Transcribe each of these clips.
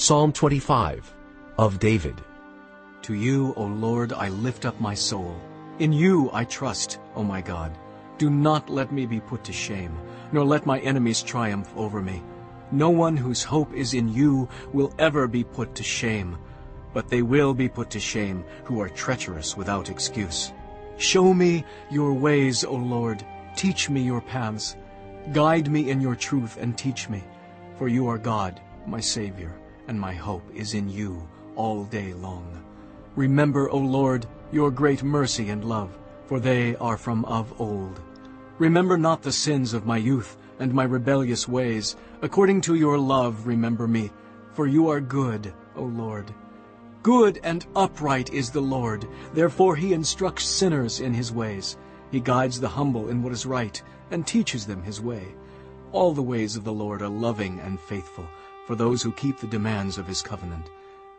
Psalm 25 of David. To you, O Lord, I lift up my soul. In you I trust, O my God. Do not let me be put to shame, nor let my enemies triumph over me. No one whose hope is in you will ever be put to shame, but they will be put to shame who are treacherous without excuse. Show me your ways, O Lord. Teach me your paths. Guide me in your truth and teach me, for you are God, my Savior and my hope is in you all day long. Remember, O Lord, your great mercy and love, for they are from of old. Remember not the sins of my youth and my rebellious ways. According to your love remember me, for you are good, O Lord. Good and upright is the Lord, therefore he instructs sinners in his ways. He guides the humble in what is right, and teaches them his way. All the ways of the Lord are loving and faithful, for those who keep the demands of his covenant.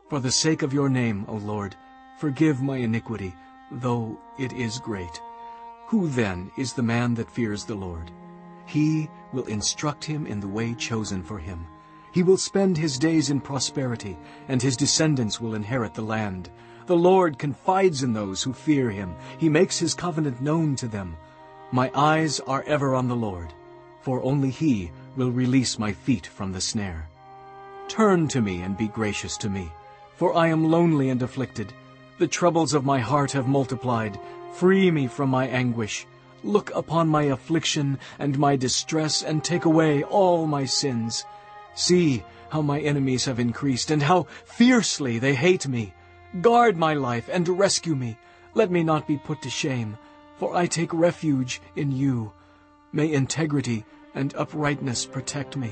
For the sake of your name, O Lord, forgive my iniquity, though it is great. Who then is the man that fears the Lord? He will instruct him in the way chosen for him. He will spend his days in prosperity, and his descendants will inherit the land. The Lord confides in those who fear him. He makes his covenant known to them. My eyes are ever on the Lord, for only he will release my feet from the snare. Turn to me and be gracious to me, for I am lonely and afflicted. The troubles of my heart have multiplied. Free me from my anguish. Look upon my affliction and my distress, and take away all my sins. See how my enemies have increased, and how fiercely they hate me. Guard my life and rescue me. Let me not be put to shame, for I take refuge in you. May integrity and uprightness protect me,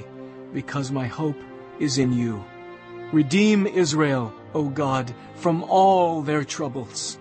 because my hope is in you. Redeem Israel, O God, from all their troubles.